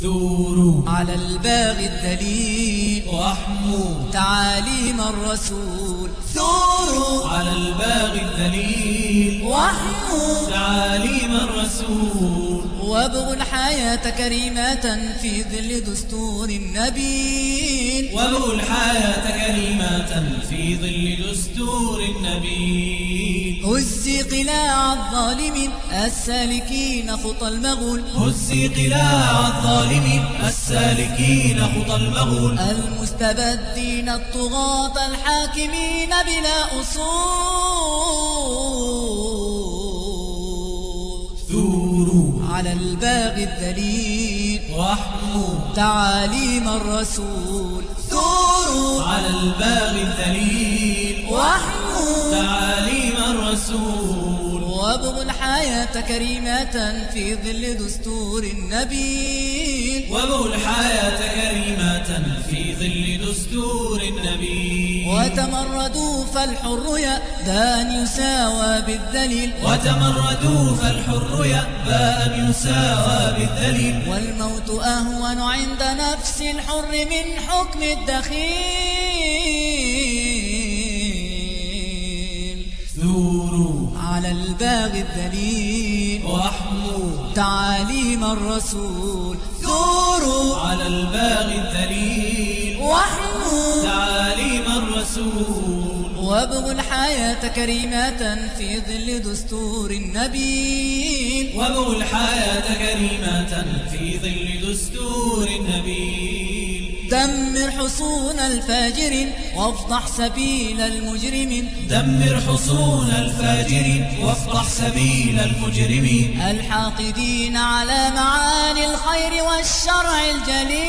ثوروا على الباغي الدليل. واحموا تعاليم الرسول. ثوروا على الباغي الذليل واحموا تعاليم الرسول. وابغوا الحياة كريمة في ظل دستور النبي وابغوا الحياة كريمة في ظل دستور النبي قلاع الظالمين السالكين خطى المغول. هزي قلاع الظالمين السالكين خطى المغول. المستبدين الطغاة الحاكمين بلا أصول. ثوروا. على الباغي الذليل واحموا تعاليم الرسول. ثوروا. على الباغي الذليل واحموا تعاليم الرسول. وابغوا الحياة كريمة في ظل دستور النبي وابغوا الحياة كريمة في ظل دستور النبي وتمردوا فالحر يأبى أن يساوى بالذليل. وتمردوا فالحر يأبى أن يساوى بالذليل. والموت أهون عند نفس الحر من حكم الدخيل. على الباغي الذليل واحموا تعاليم الرسول. ثوروا على الباغي الذليل واحموا تعاليم الرسول. وابغوا الحياة كريمة في ظل دستور النبي وابغوا الحياة كريمة في ظل دستور حصون الفاجرين وافضح سبيل المجرمين دمر حصون الفاجرين وافتح سبيل المجرمين الحاقدين على معاني الخير والشرع الجليل.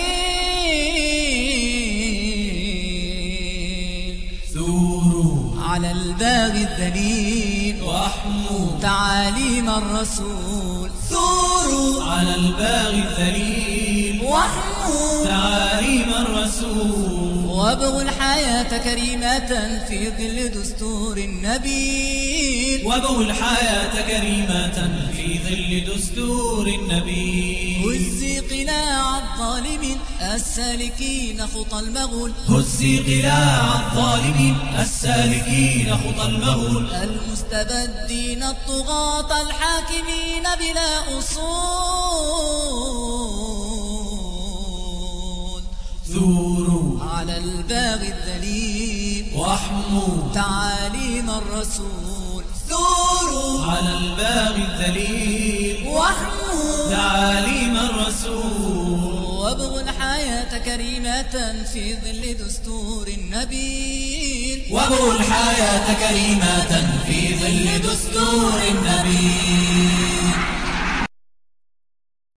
ثوروا على الباغي الذليل. واحموا تعاليم الرسول. ثوروا على الباغي الذليل. واحموا تعاليم الرسول. وابغوا الحياة كريمة في ظل دستور النبي وابغوا الحياة كريمة في ظل دستور النبي هزي قلاع الظالمين السالكين خطى المغول. هزي قلاع الظالمين السالكين خطى المغول. المستبدين الطغاة الحاكمين بلا أصول. الباغي الذليل. واحموا تعاليم الرسول. ثوروا على الباغي الذليل. واحموا تعاليم الرسول. وابغوا الحياة كريمة في ظل دستور النبي وابغوا الحياة كريمة في ظل دستور النبي